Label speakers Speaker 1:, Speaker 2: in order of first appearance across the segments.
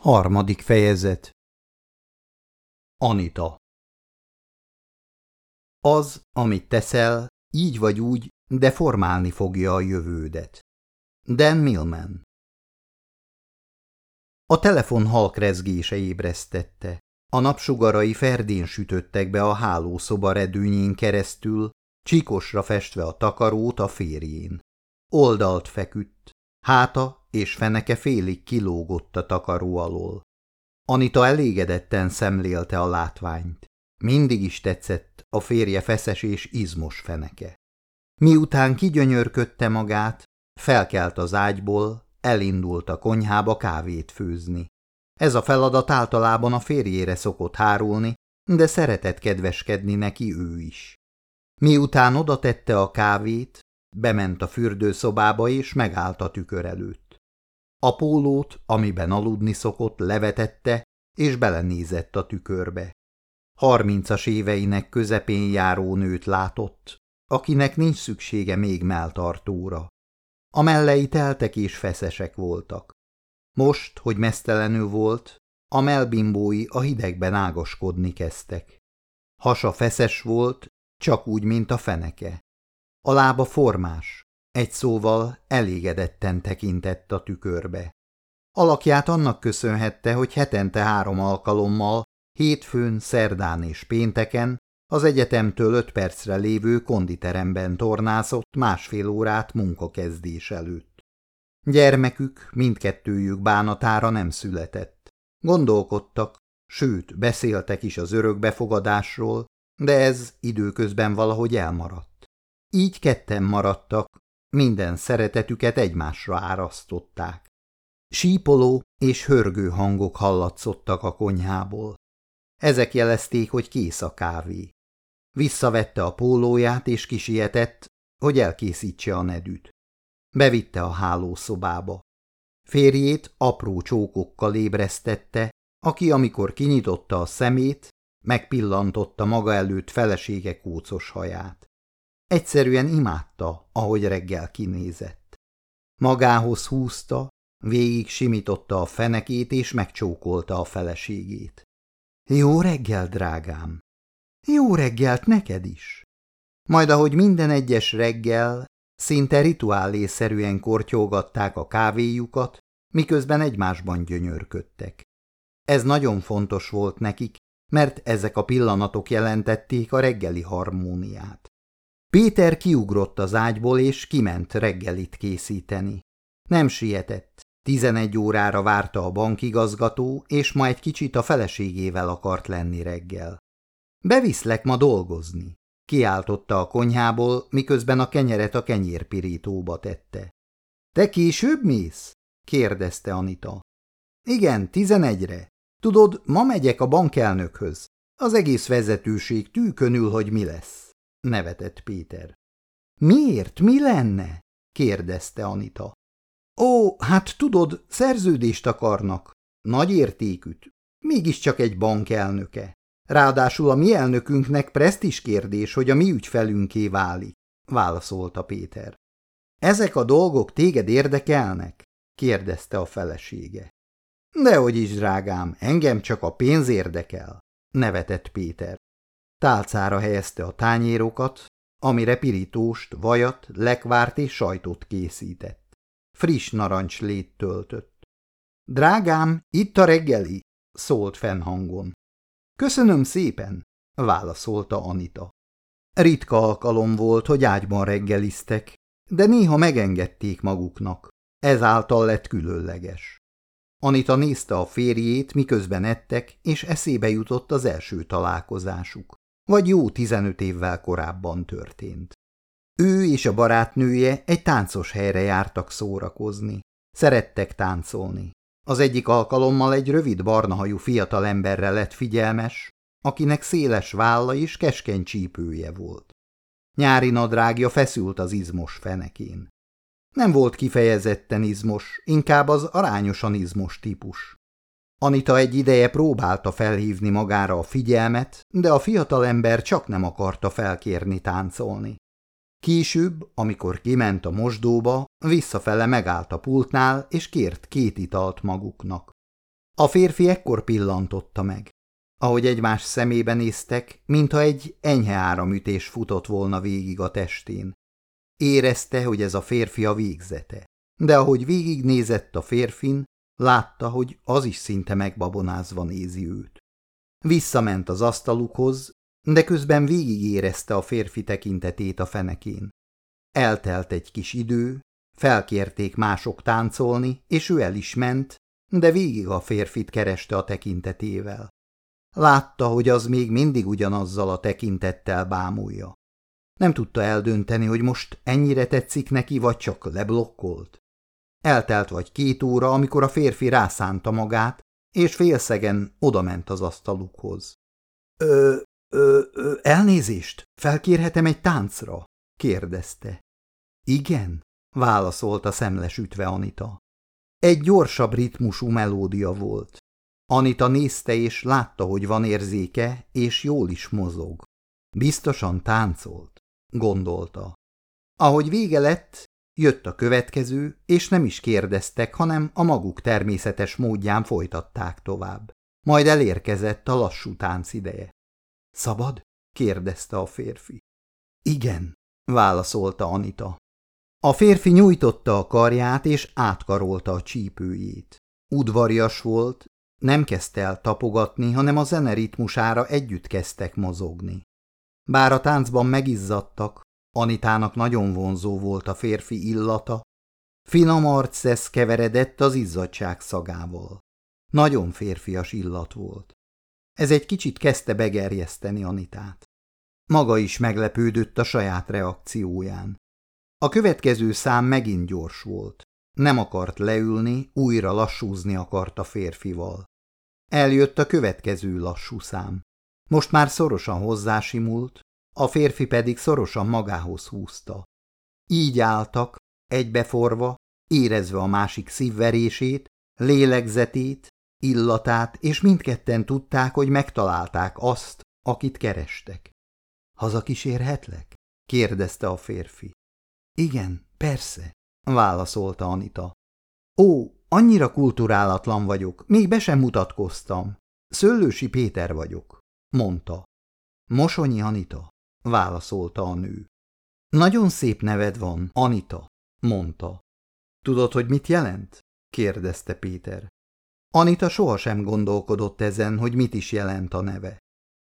Speaker 1: Harmadik fejezet Anita Az, amit teszel, így vagy úgy, de formálni fogja a jövődet. Dan Millman A telefon halk rezgése ébresztette. A napsugarai ferdén sütöttek be a hálószoba redőnyén keresztül, csíkosra festve a takarót a férjén. Oldalt feküdt, háta és feneke félig kilógott a takaró alól. Anita elégedetten szemlélte a látványt. Mindig is tetszett a férje feszes és izmos feneke. Miután kigyönyörködte magát, felkelt az ágyból, elindult a konyhába kávét főzni. Ez a feladat általában a férjére szokott hárulni, de szeretett kedveskedni neki ő is. Miután oda tette a kávét, bement a fürdőszobába és megállt a tükör előtt. A pólót, amiben aludni szokott, levetette, és belenézett a tükörbe. Harmincas éveinek közepén járó nőt látott, akinek nincs szüksége még melltartóra. A mellei teltek és feszesek voltak. Most, hogy mesztelenül volt, a melbimbói a hidegben ágaskodni kezdtek. Hasa feszes volt, csak úgy, mint a feneke. A lába formás, egy szóval elégedetten tekintett a tükörbe. Alakját annak köszönhette, hogy hetente három alkalommal, hétfőn, szerdán és pénteken az egyetemtől öt percre lévő konditeremben tornázott másfél órát munkakezdés előtt. Gyermekük mindkettőjük bánatára nem született. Gondolkodtak, sőt, beszéltek is az örökbefogadásról, de ez időközben valahogy elmaradt. Így ketten maradtak, minden szeretetüket egymásra árasztották. Sípoló és hörgő hangok hallatszottak a konyhából. Ezek jelezték, hogy kész a kávé. Visszavette a pólóját és kisietett, hogy elkészítse a nedűt. Bevitte a hálószobába. Férjét apró csókokkal ébresztette, aki amikor kinyitotta a szemét, megpillantotta maga előtt felesége kócos haját. Egyszerűen imádta, ahogy reggel kinézett. Magához húzta, végig simította a fenekét és megcsókolta a feleségét. Jó reggel, drágám! Jó reggelt neked is! Majd ahogy minden egyes reggel, szinte rituálészerűen kortyolgatták a kávéjukat, miközben egymásban gyönyörködtek. Ez nagyon fontos volt nekik, mert ezek a pillanatok jelentették a reggeli harmóniát. Péter kiugrott az ágyból, és kiment reggelit készíteni. Nem sietett. Tizenegy órára várta a bankigazgató, és ma egy kicsit a feleségével akart lenni reggel. Beviszlek ma dolgozni, kiáltotta a konyhából, miközben a kenyeret a kenyérpirítóba tette. Te később mész? kérdezte Anita. Igen, tizenegyre. Tudod, ma megyek a bankelnökhöz. Az egész vezetőség tűkönül, hogy mi lesz nevetett Péter. Miért? Mi lenne? kérdezte Anita. Ó, hát tudod, szerződést akarnak. Nagy értékűt. Mégiscsak egy bank elnöke. Ráadásul a mi elnökünknek presztis kérdés, hogy a mi ügyfelünké válik, válaszolta Péter. Ezek a dolgok téged érdekelnek? kérdezte a felesége. Dehogy is, drágám, engem csak a pénz érdekel, nevetett Péter. Tálcára helyezte a tányérokat, amire pirítóst, vajat, lekvárt és sajtot készített. Friss narancslét töltött. Drágám, itt a reggeli, szólt fennhangon. Köszönöm szépen, válaszolta Anita. Ritka alkalom volt, hogy ágyban reggeliztek, de néha megengedték maguknak. Ezáltal lett különleges. Anita nézte a férjét, miközben ettek, és eszébe jutott az első találkozásuk vagy jó tizenöt évvel korábban történt. Ő és a barátnője egy táncos helyre jártak szórakozni. Szerettek táncolni. Az egyik alkalommal egy rövid barnahajú fiatalemberre lett figyelmes, akinek széles válla és keskeny csípője volt. Nyári nadrágja feszült az izmos fenekén. Nem volt kifejezetten izmos, inkább az arányosan izmos típus. Anita egy ideje próbálta felhívni magára a figyelmet, de a fiatalember csak nem akarta felkérni táncolni. Később, amikor kiment a mosdóba, visszafele megállt a pultnál, és kért két italt maguknak. A férfi ekkor pillantotta meg. Ahogy egymás szemébe néztek, mintha egy enyhe áramütés futott volna végig a testén. Érezte, hogy ez a férfi a végzete, de ahogy végignézett a férfin, látta, hogy az is szinte megbabonázva nézi őt. Visszament az asztalukhoz, de közben végigérezte a férfi tekintetét a fenekén. Eltelt egy kis idő, felkérték mások táncolni, és ő el is ment, de végig a férfit kereste a tekintetével. Látta, hogy az még mindig ugyanazzal a tekintettel bámulja. Nem tudta eldönteni, hogy most ennyire tetszik neki, vagy csak leblokkolt. Eltelt vagy két óra, amikor a férfi rászánta magát, és félszegen odament az asztalukhoz. Ö, ö, ö, elnézést, felkérhetem egy táncra? kérdezte. Igen, válaszolta szemlesütve Anita. Egy gyorsabb ritmusú melódia volt. Anita nézte és látta, hogy van érzéke, és jól is mozog. Biztosan táncolt, gondolta. Ahogy vége lett, jött a következő, és nem is kérdeztek, hanem a maguk természetes módján folytatták tovább. Majd elérkezett a lassú tánc ideje. Szabad? kérdezte a férfi. Igen, válaszolta Anita. A férfi nyújtotta a karját, és átkarolta a csípőjét. Udvarias volt, nem kezdte el tapogatni, hanem a zene ritmusára együtt kezdtek mozogni. Bár a táncban megizzadtak, Anitának nagyon vonzó volt a férfi illata, finom arcesz keveredett az izzadság szagával. Nagyon férfias illat volt. Ez egy kicsit kezdte begerjeszteni Anitát. Maga is meglepődött a saját reakcióján. A következő szám megint gyors volt. Nem akart leülni, újra lassúzni akart a férfival. Eljött a következő lassú szám. Most már szorosan hozzásimult, a férfi pedig szorosan magához húzta. Így álltak, egybeforva, érezve a másik szívverését, lélegzetét, illatát, és mindketten tudták, hogy megtalálták azt, akit kerestek. – Hazakísérhetlek? – kérdezte a férfi. – Igen, persze – válaszolta Anita. – Ó, annyira kulturálatlan vagyok, még be sem mutatkoztam. Szöllősi Péter vagyok – mondta. – Mosonyi Anita válaszolta a nő. Nagyon szép neved van, Anita, mondta. Tudod, hogy mit jelent? kérdezte Péter. Anita sohasem gondolkodott ezen, hogy mit is jelent a neve.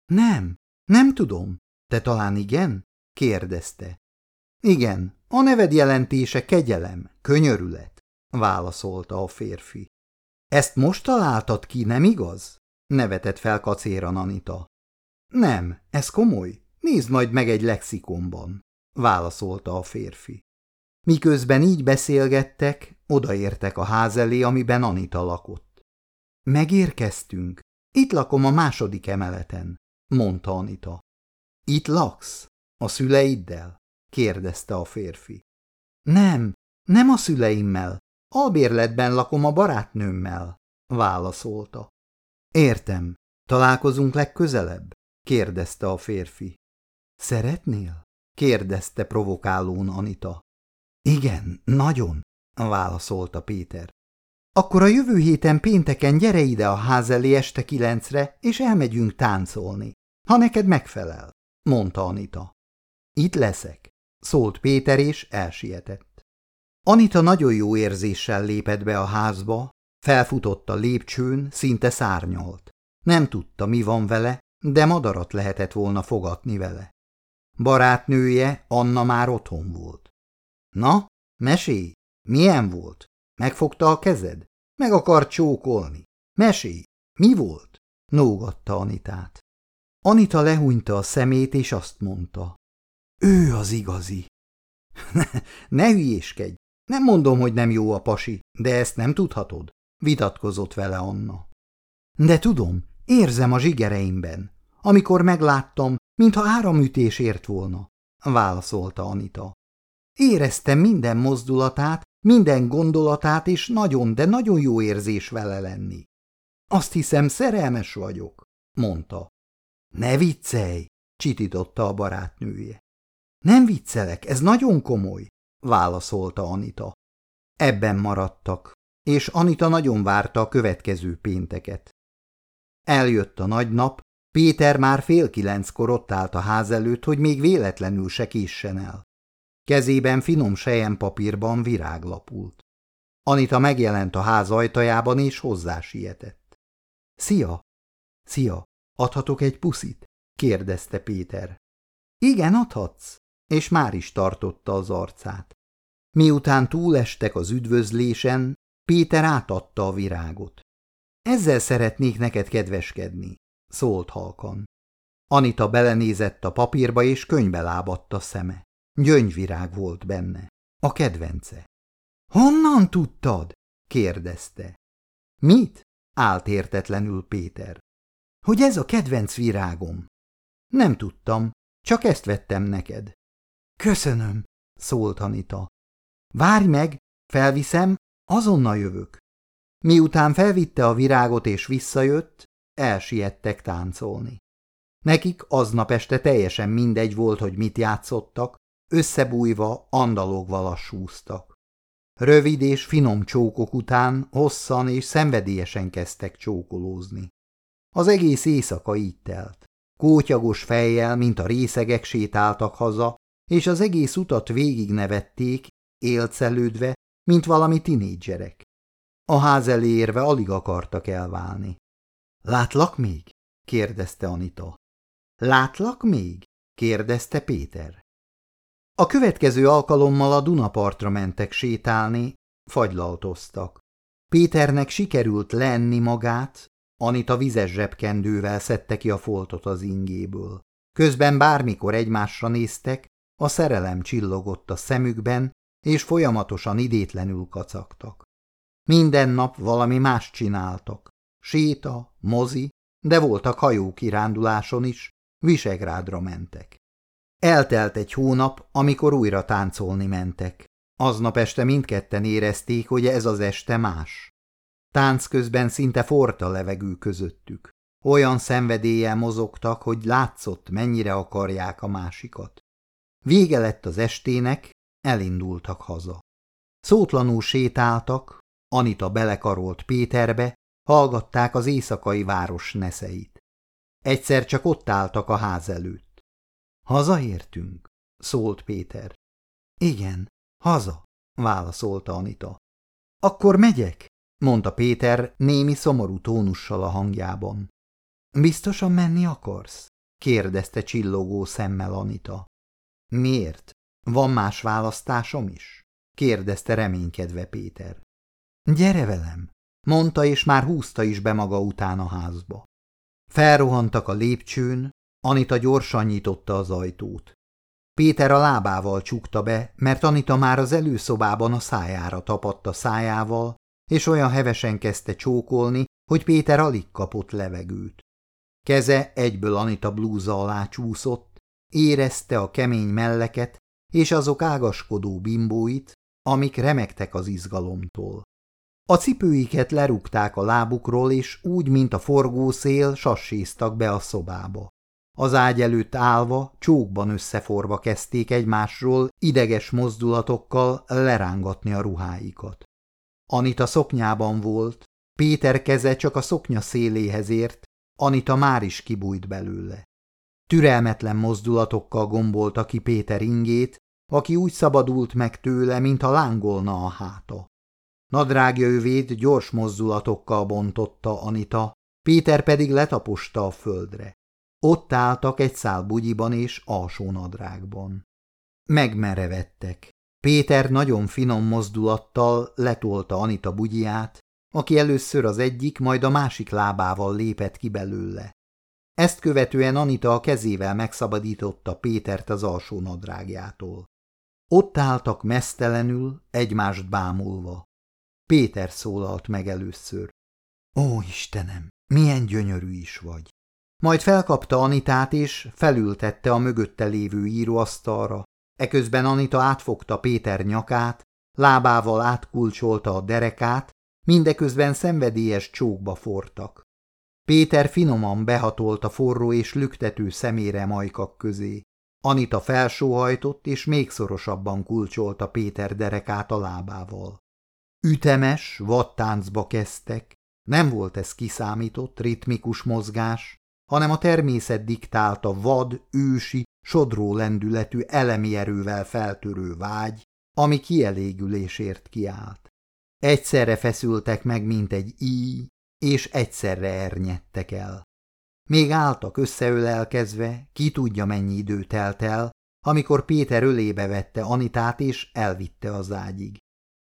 Speaker 1: Nem, nem tudom. Te talán igen? kérdezte. Igen, a neved jelentése kegyelem, könyörület, válaszolta a férfi. Ezt most találtad ki, nem igaz? nevetett fel kacéran Anita. Nem, ez komoly, Nézd majd meg egy lexikonban, válaszolta a férfi. Miközben így beszélgettek, odaértek a ház elé, amiben Anita lakott. Megérkeztünk. Itt lakom a második emeleten, mondta Anita. Itt laksz? A szüleiddel? kérdezte a férfi. Nem, nem a szüleimmel. Albérletben lakom a barátnőmmel, válaszolta. Értem. Találkozunk legközelebb? kérdezte a férfi. Szeretnél? kérdezte provokálón Anita. Igen, nagyon, válaszolta Péter. Akkor a jövő héten pénteken gyere ide a ház elé este kilencre, és elmegyünk táncolni, ha neked megfelel, mondta Anita. Itt leszek, szólt Péter, és elsietett. Anita nagyon jó érzéssel lépett be a házba, felfutott a lépcsőn, szinte szárnyalt. Nem tudta, mi van vele, de madarat lehetett volna fogatni vele. Barátnője Anna már otthon volt. Na, mesélj, milyen volt? Megfogta a kezed? Meg akar csókolni? Mesélj, mi volt? Nógatta Anitát. Anita lehúnyta a szemét, és azt mondta. Ő az igazi. ne hülyéskedj, nem mondom, hogy nem jó a pasi, de ezt nem tudhatod, vitatkozott vele Anna. De tudom, érzem a zsigereimben. Amikor megláttam, mintha áramütés ért volna, válaszolta Anita. Éreztem minden mozdulatát, minden gondolatát, és nagyon, de nagyon jó érzés vele lenni. Azt hiszem, szerelmes vagyok, mondta. Ne viccelj, csitította a barátnője. Nem viccelek, ez nagyon komoly, válaszolta Anita. Ebben maradtak, és Anita nagyon várta a következő pénteket. Eljött a nagy nap, Péter már fél kilenckor ott állt a ház előtt, hogy még véletlenül se késsen el. Kezében finom papírban virág lapult. Anita megjelent a ház ajtajában, és hozzá sietett. – Szia! – Szia! Adhatok egy puszit? – kérdezte Péter. – Igen, adhatsz! És már is tartotta az arcát. Miután túlestek az üdvözlésen, Péter átadta a virágot. – Ezzel szeretnék neked kedveskedni – szólt halkan. Anita belenézett a papírba, és könybe lábadt a szeme. Gyöngyvirág volt benne. A kedvence. Honnan tudtad? kérdezte. Mit? állt értetlenül Péter. Hogy ez a kedvenc virágom. Nem tudtam, csak ezt vettem neked. Köszönöm, szólt Anita. Várj meg, felviszem, azonnal jövök. Miután felvitte a virágot és visszajött, elsiettek táncolni. Nekik aznap este teljesen mindegy volt, hogy mit játszottak, összebújva, andalogva lassúztak. Rövid és finom csókok után hosszan és szenvedélyesen kezdtek csókolózni. Az egész éjszaka így telt. Kótyagos fejjel, mint a részegek sétáltak haza, és az egész utat végignevették, élcelődve, mint valami tinédzserek. A ház elé érve alig akartak elválni. – Látlak még? – kérdezte Anita. – Látlak még? – kérdezte Péter. A következő alkalommal a Dunapartra mentek sétálni, fagylaltoztak. Péternek sikerült lenni magát, Anita vizes zsebkendővel szedte ki a foltot az ingéből. Közben bármikor egymásra néztek, a szerelem csillogott a szemükben, és folyamatosan idétlenül kacagtak. Minden nap valami más csináltak. Séta, mozi, de voltak hajókiránduláson is, Visegrádra mentek. Eltelt egy hónap, amikor újra táncolni mentek. Aznap este mindketten érezték, hogy ez az este más. Tánc közben szinte forta levegő közöttük. Olyan szenvedéllyel mozogtak, hogy látszott, mennyire akarják a másikat. Vége lett az estének, elindultak haza. Szótlanul sétáltak, Anita belekarolt Péterbe, hallgatták az éjszakai város neszeit. Egyszer csak ott álltak a ház előtt. Hazaértünk? szólt Péter. Igen, haza, válaszolta Anita. Akkor megyek? mondta Péter némi szomorú tónussal a hangjában. Biztosan menni akarsz? kérdezte csillogó szemmel Anita. Miért? Van más választásom is? kérdezte reménykedve Péter. Gyere velem, mondta, és már húzta is be maga után a házba. Felrohantak a lépcsőn, Anita gyorsan nyitotta az ajtót. Péter a lábával csukta be, mert Anita már az előszobában a szájára tapadta szájával, és olyan hevesen kezdte csókolni, hogy Péter alig kapott levegőt. Keze egyből Anita blúza alá csúszott, érezte a kemény melleket és azok ágaskodó bimbóit, amik remektek az izgalomtól. A cipőiket lerúgták a lábukról, és úgy, mint a forgószél, sasséztak be a szobába. Az ágy előtt állva, csókban összeforva kezdték egymásról ideges mozdulatokkal lerángatni a ruháikat. Anita szoknyában volt, Péter keze csak a szoknya széléhez ért, Anita már is kibújt belőle. Türelmetlen mozdulatokkal gombolta ki Péter ingét, aki úgy szabadult meg tőle, mintha lángolna a háta. Nadrágja gyors mozdulatokkal bontotta Anita, Péter pedig letaposta a földre. Ott álltak egy szál bugyiban és alsónadrágban. Megmerevettek. Péter nagyon finom mozdulattal letolta Anita bugyját, aki először az egyik, majd a másik lábával lépett ki belőle. Ezt követően Anita a kezével megszabadította Pétert az alsó nadrágjától. Ott álltak mesztelenül, egymást bámulva. Péter szólalt meg először. Ó, Istenem, milyen gyönyörű is vagy! Majd felkapta Anitát és felültette a mögötte lévő íróasztalra, eközben Anita átfogta Péter nyakát, lábával átkulcsolta a derekát, mindeközben szenvedélyes csókba fortak. Péter finoman behatolt a forró és lüktető szemére majkak közé. Anita felsóhajtott és még szorosabban kulcsolta Péter derekát a lábával. Ütemes, vadtáncba kezdtek. Nem volt ez kiszámított, ritmikus mozgás, hanem a természet diktálta vad, ősi, sodró lendületű elemi erővel feltörő vágy, ami kielégülésért kiállt. Egyszerre feszültek meg, mint egy íj, és egyszerre ernyedtek el. Még álltak összeölelkezve, ki tudja mennyi idő telt el, amikor Péter ölébe vette Anitát és elvitte az ágyig.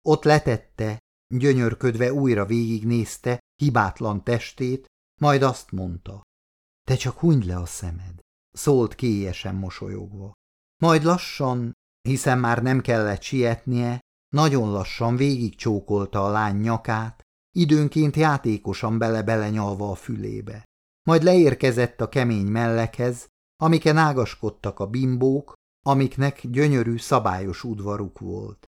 Speaker 1: Ott letette, gyönyörködve újra végignézte hibátlan testét, majd azt mondta. Te csak hunyd le a szemed, szólt kélyesen mosolyogva. Majd lassan, hiszen már nem kellett sietnie, nagyon lassan végigcsókolta a lány nyakát, időnként játékosan bele-bele a fülébe. Majd leérkezett a kemény mellekhez, amiken ágaskodtak a bimbók, amiknek gyönyörű, szabályos udvaruk volt.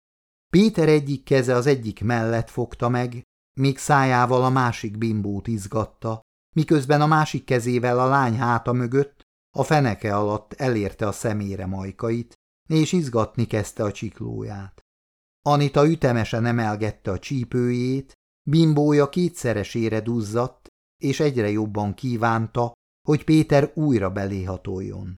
Speaker 1: Péter egyik keze az egyik mellett fogta meg, míg szájával a másik bimbót izgatta, miközben a másik kezével a lány háta mögött, a feneke alatt elérte a szemére majkait, és izgatni kezdte a csiklóját. Anita ütemesen emelgette a csípőjét, bimbója kétszeresére duzzadt, és egyre jobban kívánta, hogy Péter újra beléhatoljon.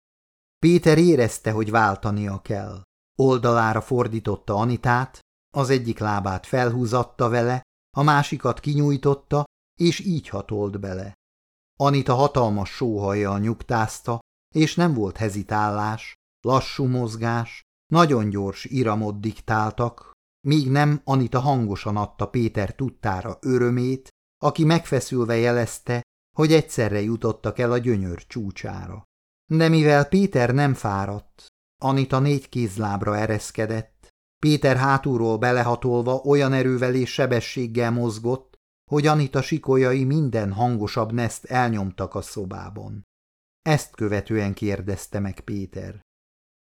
Speaker 1: Péter érezte, hogy váltania kell. Oldalára fordította Anitát, az egyik lábát felhúzatta vele, a másikat kinyújtotta, és így hatolt bele. Anita hatalmas sóhajjal nyugtázta, és nem volt hezitálás, lassú mozgás, nagyon gyors iramot diktáltak, míg nem Anita hangosan adta Péter tudtára örömét, aki megfeszülve jelezte, hogy egyszerre jutottak el a gyönyör csúcsára. De mivel Péter nem fáradt, Anita négy kézlábra ereszkedett, Péter hátulról belehatolva olyan erővel és sebességgel mozgott, hogy Anita sikolyai minden hangosabb neszt elnyomtak a szobában. Ezt követően kérdezte meg Péter.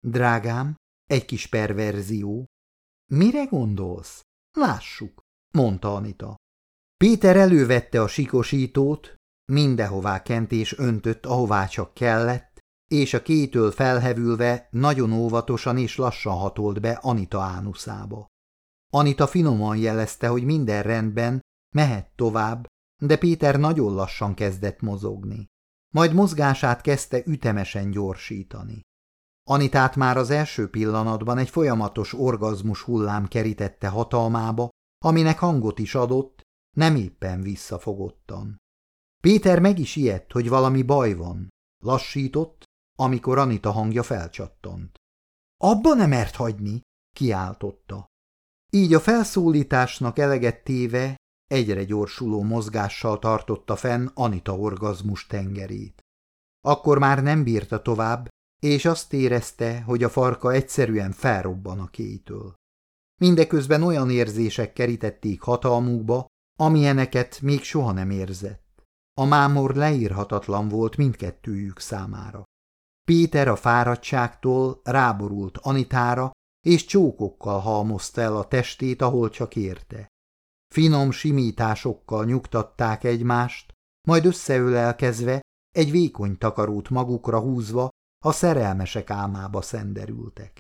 Speaker 1: Drágám, egy kis perverzió. Mire gondolsz? Lássuk, mondta Anita. Péter elővette a sikosítót, mindenhová kent és öntött, ahová csak kellett, és a kétől felhevülve nagyon óvatosan és lassan hatolt be Anita ánuszába. Anita finoman jelezte, hogy minden rendben, mehet tovább, de Péter nagyon lassan kezdett mozogni. Majd mozgását kezdte ütemesen gyorsítani. Anitát már az első pillanatban egy folyamatos orgazmus hullám kerítette hatalmába, aminek hangot is adott, nem éppen visszafogottan. Péter meg is ijedt, hogy valami baj van. Lassított, amikor Anita hangja felcsattant. Abba nem mert hagyni, kiáltotta. Így a felszólításnak eleget téve egyre gyorsuló mozgással tartotta fenn Anita orgazmus tengerét. Akkor már nem bírta tovább, és azt érezte, hogy a farka egyszerűen felrobban a kétől. Mindeközben olyan érzések kerítették hatalmukba, amilyeneket még soha nem érzett. A mámor leírhatatlan volt mindkettőjük számára. Péter a fáradtságtól ráborult Anitára, és csókokkal halmozta el a testét, ahol csak érte. Finom simításokkal nyugtatták egymást, majd összeölelkezve, egy vékony takarót magukra húzva, a szerelmesek álmába szenderültek.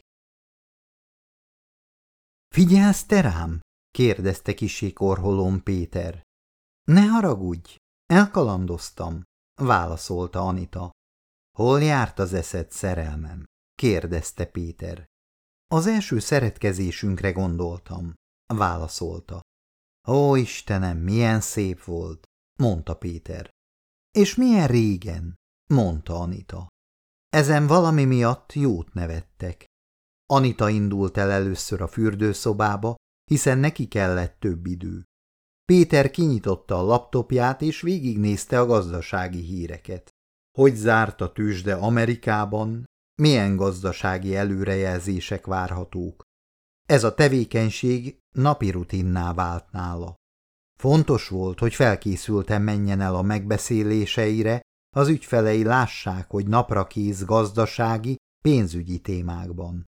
Speaker 1: – Figyelsz te rám? – kérdezte kisé korholom Péter. – Ne haragudj, elkalandoztam – válaszolta Anita. – Hol járt az eszed, szerelmem? – kérdezte Péter. – Az első szeretkezésünkre gondoltam – válaszolta. – Ó, Istenem, milyen szép volt – mondta Péter. – És milyen régen – mondta Anita. Ezen valami miatt jót nevettek. Anita indult el először a fürdőszobába, hiszen neki kellett több idő. Péter kinyitotta a laptopját és végignézte a gazdasági híreket. Hogy zárt a tőzsde Amerikában, milyen gazdasági előrejelzések várhatók. Ez a tevékenység napi rutinná vált nála. Fontos volt, hogy felkészülten menjen el a megbeszéléseire, az ügyfelei lássák, hogy napra kész gazdasági, pénzügyi témákban.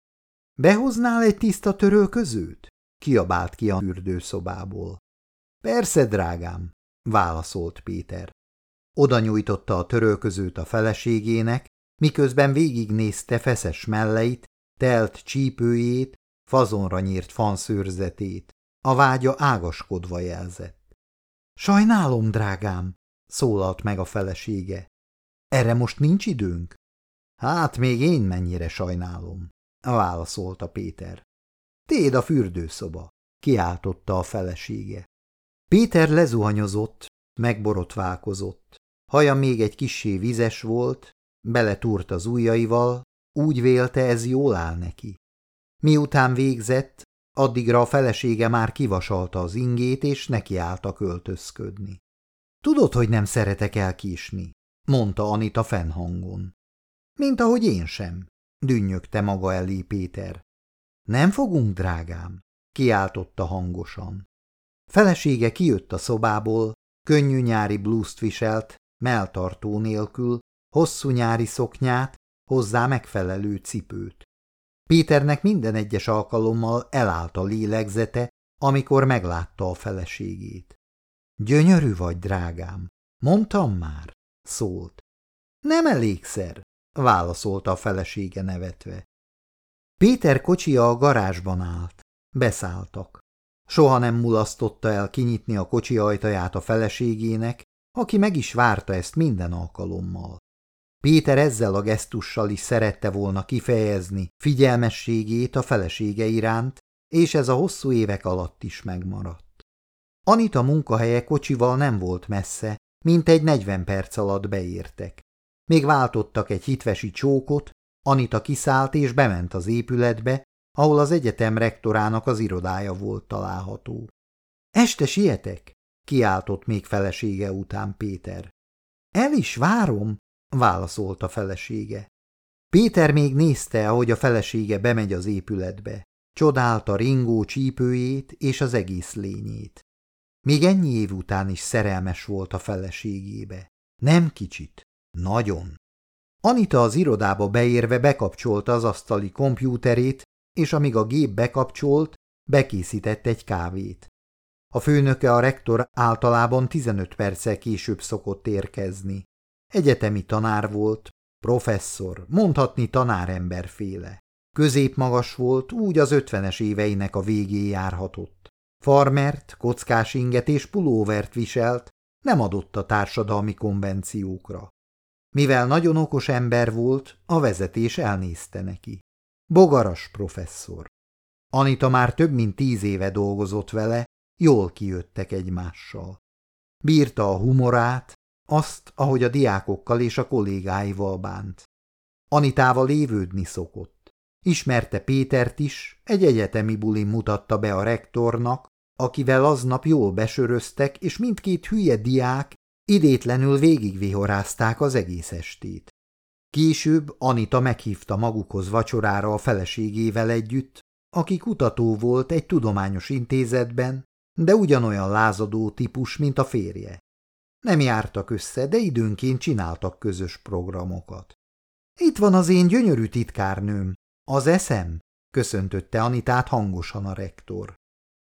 Speaker 1: Behoznál egy tiszta törölközőt? kiabált ki a fürdőszobából. Persze, drágám, válaszolt Péter. Oda nyújtotta a törölközőt a feleségének, miközben végignézte feszes melleit, telt csípőjét, fazonra nyírt fanszőrzetét. A vágya ágaskodva jelzett. Sajnálom, drágám, szólalt meg a felesége. Erre most nincs időnk? Hát még én mennyire sajnálom, válaszolta Péter. Téd a fürdőszoba, kiáltotta a felesége. Péter lezuhanyozott, megborotválkozott. Haja még egy kissé vizes volt, beletúrt az ujjaival, úgy vélte ez jól áll neki. Miután végzett, addigra a felesége már kivasalta az ingét, és nekiállta költözködni. Tudod, hogy nem szeretek elkísni, mondta Anita fennhangon. Mint ahogy én sem, dünnyögte maga elé Péter. Nem fogunk, drágám, kiáltotta hangosan. Felesége kijött a szobából, könnyű nyári blúzt viselt, melltartó nélkül, hosszú nyári szoknyát, hozzá megfelelő cipőt. Péternek minden egyes alkalommal elállt a lélegzete, amikor meglátta a feleségét. Gyönyörű vagy, drágám, mondtam már, szólt. Nem elégszer, válaszolta a felesége nevetve. Péter kocsia a garázsban állt. Beszálltak. Soha nem mulasztotta el kinyitni a kocsi ajtaját a feleségének, aki meg is várta ezt minden alkalommal. Péter ezzel a gesztussal is szerette volna kifejezni figyelmességét a felesége iránt, és ez a hosszú évek alatt is megmaradt. Anita munkahelye kocsival nem volt messze, mint egy negyven perc alatt beértek. Még váltottak egy hitvesi csókot, Anita kiszállt és bement az épületbe, ahol az egyetem rektorának az irodája volt található. – Este sietek? – kiáltott még felesége után Péter. – El is várom – válaszolta felesége. Péter még nézte, ahogy a felesége bemegy az épületbe. Csodálta ringó csípőjét és az egész lényét. Még ennyi év után is szerelmes volt a feleségébe. Nem kicsit, nagyon. Anita az irodába beérve bekapcsolta az asztali kompjúterét, és amíg a gép bekapcsolt, bekészített egy kávét. A főnöke a rektor általában 15 perccel később szokott érkezni. Egyetemi tanár volt, professzor, mondhatni tanáremberféle. Középmagas volt, úgy az ötvenes éveinek a végé járhatott. Farmert, kockás inget és pulóvert viselt, nem adott a társadalmi konvenciókra. Mivel nagyon okos ember volt, a vezetés elnézte neki. Bogaras professzor. Anita már több mint tíz éve dolgozott vele, jól kijöttek egymással. Bírta a humorát, azt, ahogy a diákokkal és a kollégáival bánt. Anitával lévődni szokott. Ismerte Pétert is, egy egyetemi bulin mutatta be a rektornak, akivel aznap jól besöröztek, és mindkét hülye diák idétlenül végigvihorázták az egész estét. Később Anita meghívta magukhoz vacsorára a feleségével együtt, aki kutató volt egy tudományos intézetben, de ugyanolyan lázadó típus, mint a férje. Nem jártak össze, de időnként csináltak közös programokat. Itt van az én gyönyörű titkárnőm, az eszem, köszöntötte Anitát hangosan a rektor.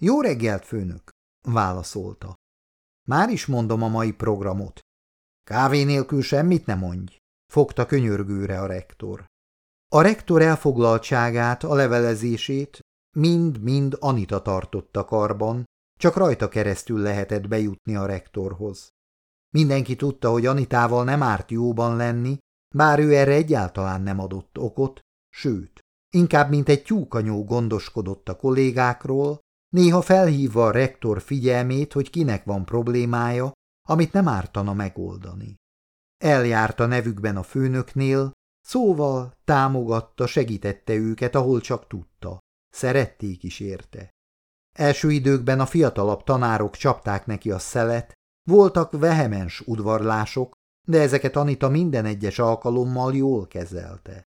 Speaker 1: Jó reggelt, főnök, válaszolta. Már is mondom a mai programot. Kávé nélkül semmit ne mondj, fogta könyörgőre a rektor. A rektor elfoglaltságát, a levelezését mind-mind Anita tartotta karban, csak rajta keresztül lehetett bejutni a rektorhoz. Mindenki tudta, hogy Anitával nem árt jóban lenni, bár ő erre egyáltalán nem adott okot, sőt, inkább mint egy tyúkanyó gondoskodott a kollégákról, néha felhívva a rektor figyelmét, hogy kinek van problémája, amit nem ártana megoldani. Eljárt a nevükben a főnöknél, szóval támogatta, segítette őket, ahol csak tudta. Szerették is érte. Első időkben a fiatalabb tanárok csapták neki a szelet, voltak vehemens udvarlások, de ezeket Anita minden egyes alkalommal jól kezelte.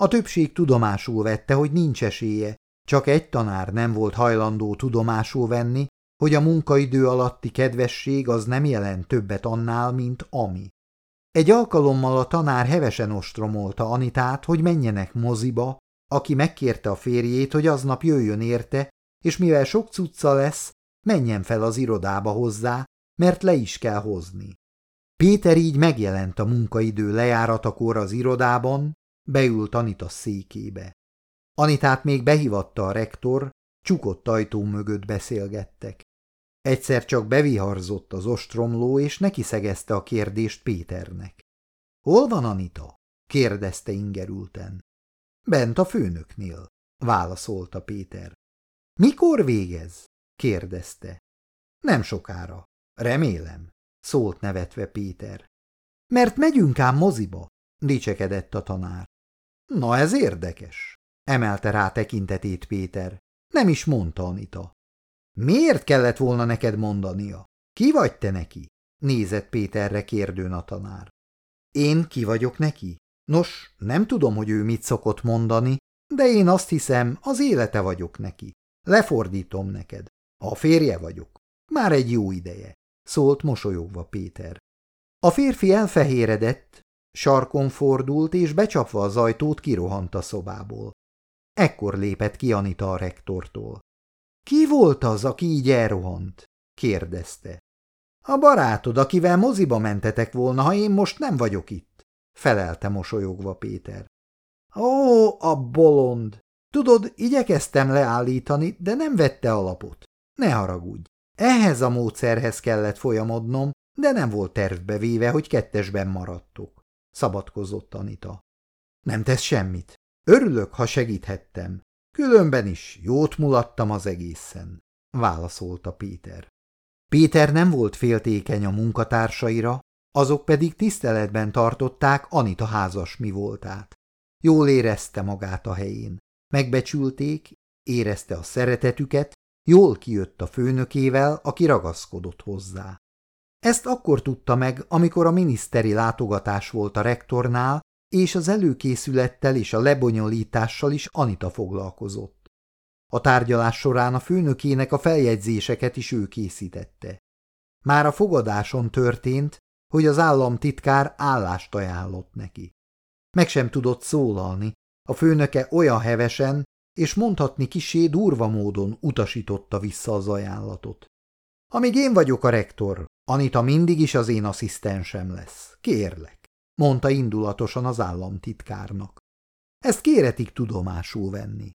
Speaker 1: A többség tudomásul vette, hogy nincs esélye, csak egy tanár nem volt hajlandó tudomásul venni, hogy a munkaidő alatti kedvesség az nem jelent többet annál, mint ami. Egy alkalommal a tanár hevesen ostromolta Anitát, hogy menjenek moziba, aki megkérte a férjét, hogy aznap jöjjön érte, és mivel sok cucca lesz, menjen fel az irodába hozzá, mert le is kell hozni. Péter így megjelent a munkaidő lejáratakor az irodában, beült Anita székébe. Anitát még behívatta a rektor, Csukott ajtó mögött beszélgettek. Egyszer csak beviharzott az ostromló, és neki szegezte a kérdést Péternek. – Hol van Anita? – kérdezte ingerülten. – Bent a főnöknél – válaszolta Péter. – Mikor végez? – kérdezte. – Nem sokára. Remélem – szólt nevetve Péter. – Mert megyünk ám moziba – dicsekedett a tanár. – Na ez érdekes – emelte rá tekintetét Péter. Nem is mondta Anita. Miért kellett volna neked mondania? Ki vagy te neki? Nézett Péterre kérdőn a tanár. Én ki vagyok neki? Nos, nem tudom, hogy ő mit szokott mondani, de én azt hiszem, az élete vagyok neki. Lefordítom neked. A férje vagyok. Már egy jó ideje, szólt mosolyogva Péter. A férfi elfehéredett, sarkon fordult, és becsapva az ajtót kirohant a szobából. Ekkor lépett ki Anita a rektortól. Ki volt az, aki így elrohant? kérdezte. A barátod, akivel moziba mentetek volna, ha én most nem vagyok itt, felelte mosolyogva Péter. Ó, a bolond! Tudod, igyekeztem leállítani, de nem vette alapot. Ne haragudj. Ehhez a módszerhez kellett folyamodnom, de nem volt tervbe véve, hogy kettesben maradtok, szabadkozott Anita. Nem tesz semmit. Örülök, ha segíthettem. Különben is jót mulattam az egészen, válaszolta Péter. Péter nem volt féltékeny a munkatársaira, azok pedig tiszteletben tartották Anita házas mi voltát. Jól érezte magát a helyén. Megbecsülték, érezte a szeretetüket, jól kijött a főnökével, aki ragaszkodott hozzá. Ezt akkor tudta meg, amikor a miniszteri látogatás volt a rektornál, és az előkészülettel és a lebonyolítással is Anita foglalkozott. A tárgyalás során a főnökének a feljegyzéseket is ő készítette. Már a fogadáson történt, hogy az államtitkár állást ajánlott neki. Meg sem tudott szólalni, a főnöke olyan hevesen és mondhatni kisé durva módon utasította vissza az ajánlatot. Amíg én vagyok a rektor, Anita mindig is az én asszisztensem lesz. Kérlek mondta indulatosan az államtitkárnak. Ezt kéretik tudomásul venni.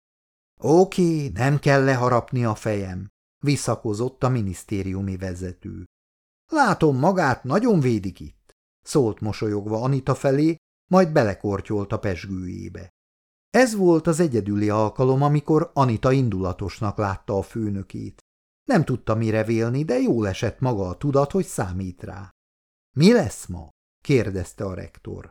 Speaker 1: Oké, nem kell leharapni a fejem, visszakozott a minisztériumi vezető. Látom, magát nagyon védik itt, szólt mosolyogva Anita felé, majd belekortyolt a pesgőjébe. Ez volt az egyedüli alkalom, amikor Anita indulatosnak látta a főnökét. Nem tudta mire vélni, de jól esett maga a tudat, hogy számít rá. Mi lesz ma? kérdezte a rektor.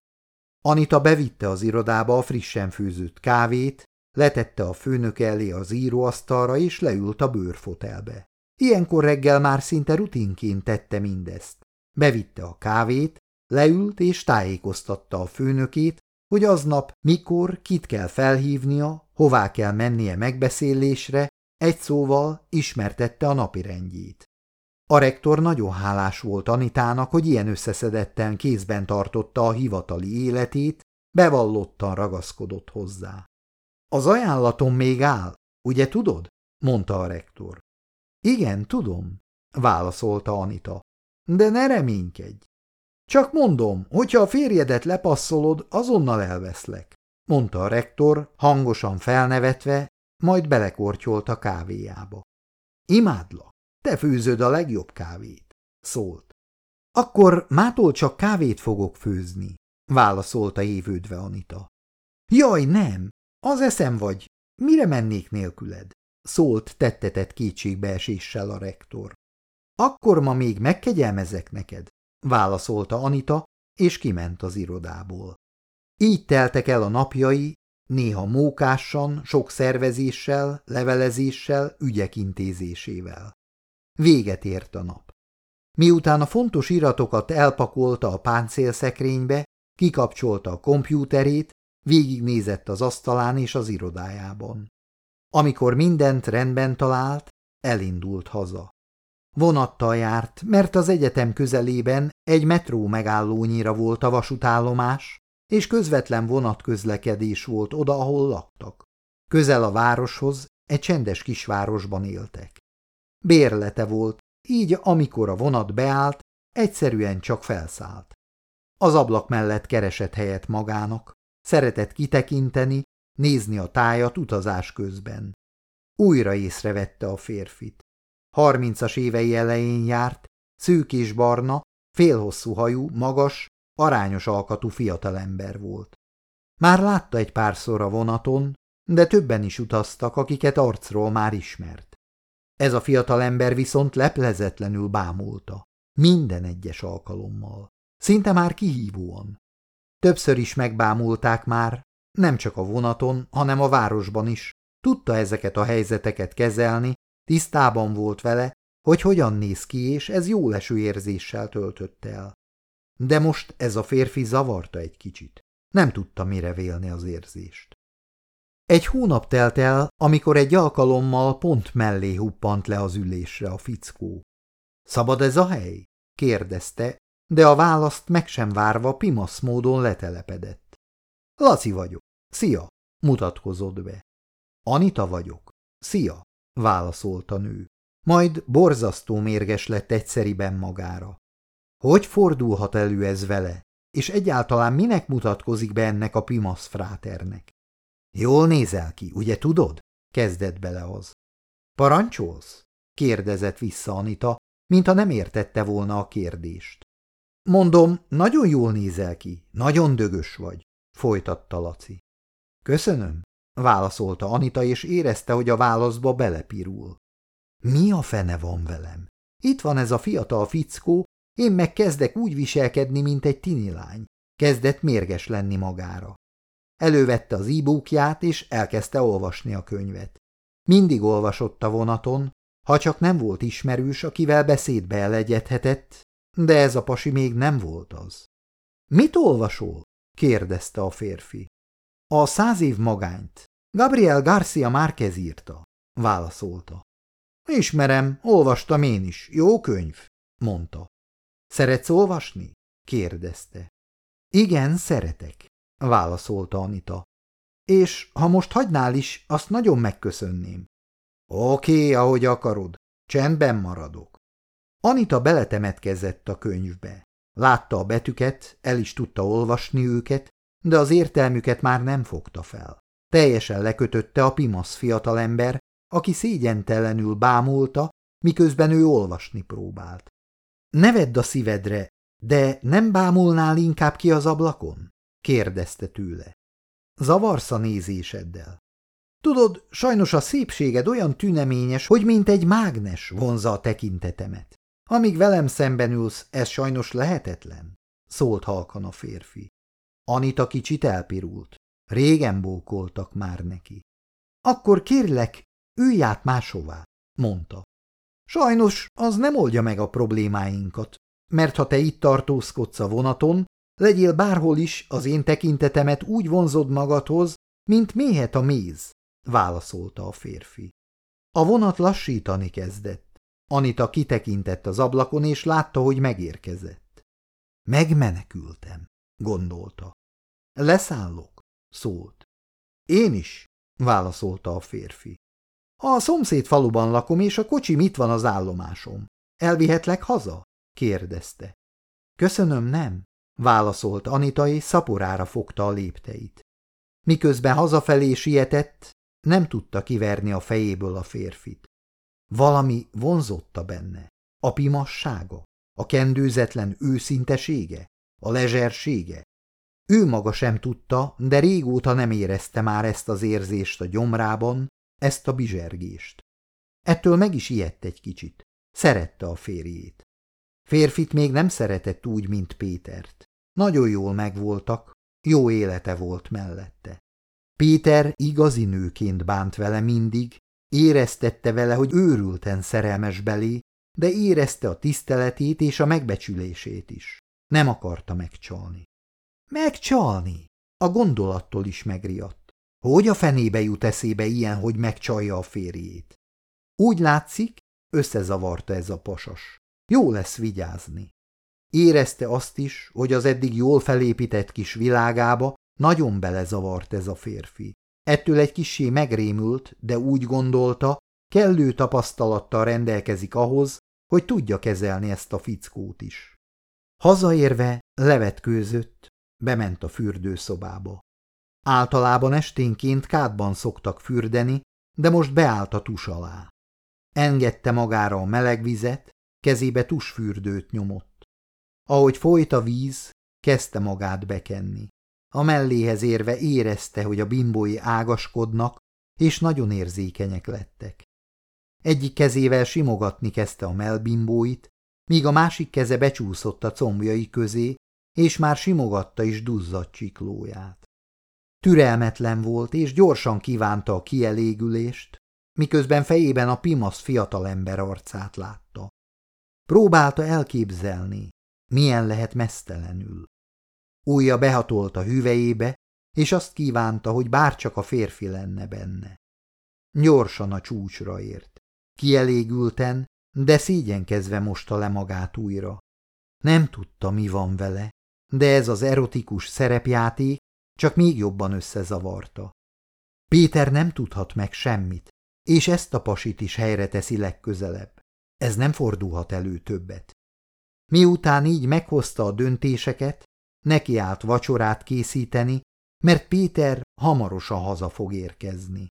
Speaker 1: Anita bevitte az irodába a frissen főzött kávét, letette a főnök elé az íróasztalra és leült a bőrfotelbe. Ilyenkor reggel már szinte rutinként tette mindezt. Bevitte a kávét, leült és tájékoztatta a főnökét, hogy aznap mikor, kit kell felhívnia, hová kell mennie megbeszélésre, egy szóval ismertette a napirendjét. A rektor nagyon hálás volt Anitának, hogy ilyen összeszedetten kézben tartotta a hivatali életét, bevallottan ragaszkodott hozzá. Az ajánlatom még áll, ugye tudod? mondta a rektor. Igen, tudom, válaszolta Anita. De ne reménykedj. Csak mondom, hogyha a férjedet lepasszolod, azonnal elveszlek, mondta a rektor, hangosan felnevetve, majd belekortyolt a kávéjába. Imádlak. Te főzöd a legjobb kávét, szólt. Akkor mától csak kávét fogok főzni, válaszolta évődve Anita. Jaj, nem, az eszem vagy, mire mennék nélküled? szólt tettetett kétségbeeséssel a rektor. Akkor ma még megkegyelmezek neked, válaszolta Anita, és kiment az irodából. Így teltek el a napjai, néha mókásan, sok szervezéssel, levelezéssel, ügyek intézésével. Véget ért a nap. Miután a fontos iratokat elpakolta a páncélszekrénybe, kikapcsolta a kompjúterét, végignézett az asztalán és az irodájában. Amikor mindent rendben talált, elindult haza. Vonattal járt, mert az egyetem közelében egy metró megállónyira volt a vasútállomás, és közvetlen vonatközlekedés volt oda, ahol laktak. Közel a városhoz, egy csendes kisvárosban éltek. Bérlete volt, így amikor a vonat beállt, egyszerűen csak felszállt. Az ablak mellett keresett helyet magának, szeretett kitekinteni, nézni a tájat utazás közben. Újra észrevette a férfit. Harmincas évei elején járt, szűk és barna, félhosszú hajú, magas, arányos alkatú fiatalember volt. Már látta egy párszor a vonaton, de többen is utaztak, akiket arcról már ismert. Ez a fiatalember viszont leplezetlenül bámulta, minden egyes alkalommal, szinte már kihívóan. Többször is megbámulták már, nem csak a vonaton, hanem a városban is. Tudta ezeket a helyzeteket kezelni, tisztában volt vele, hogy hogyan néz ki, és ez jó leső érzéssel töltött el. De most ez a férfi zavarta egy kicsit. Nem tudta mire vélni az érzést. Egy hónap telt el, amikor egy alkalommal pont mellé huppant le az ülésre a fickó. Szabad ez a hely? kérdezte, de a választ meg sem várva pimasz módon letelepedett. Laci vagyok. Szia! mutatkozott be. Anita vagyok. Szia! Válaszolta nő. Majd borzasztó mérges lett egyszeriben magára. Hogy fordulhat elő ez vele, és egyáltalán minek mutatkozik be ennek a pimasz fráternek? Jól nézel ki, ugye tudod? kezdett bele az. Parancsolsz? kérdezett vissza Anita, mintha nem értette volna a kérdést. Mondom, nagyon jól nézel ki, nagyon dögös vagy, folytatta Laci. Köszönöm, válaszolta Anita, és érezte, hogy a válaszba belepirul. Mi a fene van velem? Itt van ez a fiatal fickó, én meg kezdek úgy viselkedni, mint egy tinilány. Kezdett mérges lenni magára. Elővette az e és elkezdte olvasni a könyvet. Mindig olvasott a vonaton, ha csak nem volt ismerős, akivel beszédbe elegyedhetett, de ez a pasi még nem volt az. – Mit olvasol? – kérdezte a férfi. – A száz év magányt. Gabriel Garcia Márquez írta – válaszolta. – Ismerem, olvastam én is. Jó könyv – mondta. – Szeretsz olvasni? – kérdezte. – Igen, szeretek – válaszolta Anita. – És ha most hagynál is, azt nagyon megköszönném. – Oké, ahogy akarod. Csendben maradok. Anita beletemetkezett a könyvbe. Látta a betűket, el is tudta olvasni őket, de az értelmüket már nem fogta fel. Teljesen lekötötte a pimasz fiatalember, aki szégyentelenül bámulta, miközben ő olvasni próbált. Ne vedd a szívedre, de nem bámulnál inkább ki az ablakon? kérdezte tőle. Zavarsz a nézéseddel. Tudod, sajnos a szépséged olyan tüneményes, hogy mint egy mágnes vonza a tekintetemet. Amíg velem szemben ülsz, ez sajnos lehetetlen, szólt halkan a férfi. Anita kicsit elpirult. Régen bókoltak már neki. Akkor kérlek, ülj át máshová, mondta. Sajnos az nem oldja meg a problémáinkat, mert ha te itt tartózkodsz a vonaton, legyél bárhol is, az én tekintetemet úgy vonzod magadhoz, mint méhet a méz, válaszolta a férfi. A vonat lassítani kezdett. Anita kitekintett az ablakon, és látta, hogy megérkezett. Megmenekültem, gondolta. Leszállok, szólt. Én is, válaszolta a férfi. A szomszéd faluban lakom, és a kocsi mit van az állomásom. Elvihetlek haza? kérdezte. Köszönöm, nem, válaszolt Anita, és szaporára fogta a lépteit. Miközben hazafelé sietett, nem tudta kiverni a fejéből a férfit. Valami vonzotta benne. A pimassága, a kendőzetlen őszintesége, a lezsersége. Ő maga sem tudta, de régóta nem érezte már ezt az érzést a gyomrában, ezt a bizsergést. Ettől meg is ijedt egy kicsit. Szerette a férjét. Férfit még nem szeretett úgy, mint Pétert. Nagyon jól megvoltak, jó élete volt mellette. Péter igazi nőként bánt vele mindig, Éreztette vele, hogy őrülten szerelmes belé, de érezte a tiszteletét és a megbecsülését is. Nem akarta megcsalni. Megcsalni? A gondolattól is megriadt. Hogy a fenébe jut eszébe ilyen, hogy megcsalja a férjét? Úgy látszik, összezavarta ez a pasas. Jó lesz vigyázni. Érezte azt is, hogy az eddig jól felépített kis világába nagyon belezavart ez a férfi. Ettől egy kissé megrémült, de úgy gondolta, kellő tapasztalattal rendelkezik ahhoz, hogy tudja kezelni ezt a fickót is. Hazaérve levetkőzött, bement a fürdőszobába. Általában esténként kádban szoktak fürdeni, de most beállt a tus alá. Engedte magára a meleg vizet, kezébe tusfürdőt nyomott. Ahogy folyt a víz, kezdte magát bekenni. A melléhez érve érezte, hogy a bimbói ágaskodnak, és nagyon érzékenyek lettek. Egyik kezével simogatni kezdte a melbimbóit, míg a másik keze becsúszott a combjai közé, és már simogatta is duzzadt csiklóját. Türelmetlen volt, és gyorsan kívánta a kielégülést, miközben fejében a pimasz fiatalember arcát látta. Próbálta elképzelni, milyen lehet mesztelenül. Újja behatolt a hüvejébe, és azt kívánta, hogy bárcsak a férfi lenne benne. Gyorsan a csúcsra ért. Kielégülten, de szégyenkezve mosta le magát újra. Nem tudta, mi van vele, de ez az erotikus szerepjáték csak még jobban összezavarta. Péter nem tudhat meg semmit, és ezt a pasit is helyre teszi legközelebb. Ez nem fordulhat elő többet. Miután így meghozta a döntéseket, neki állt vacsorát készíteni, mert Péter hamarosan haza fog érkezni.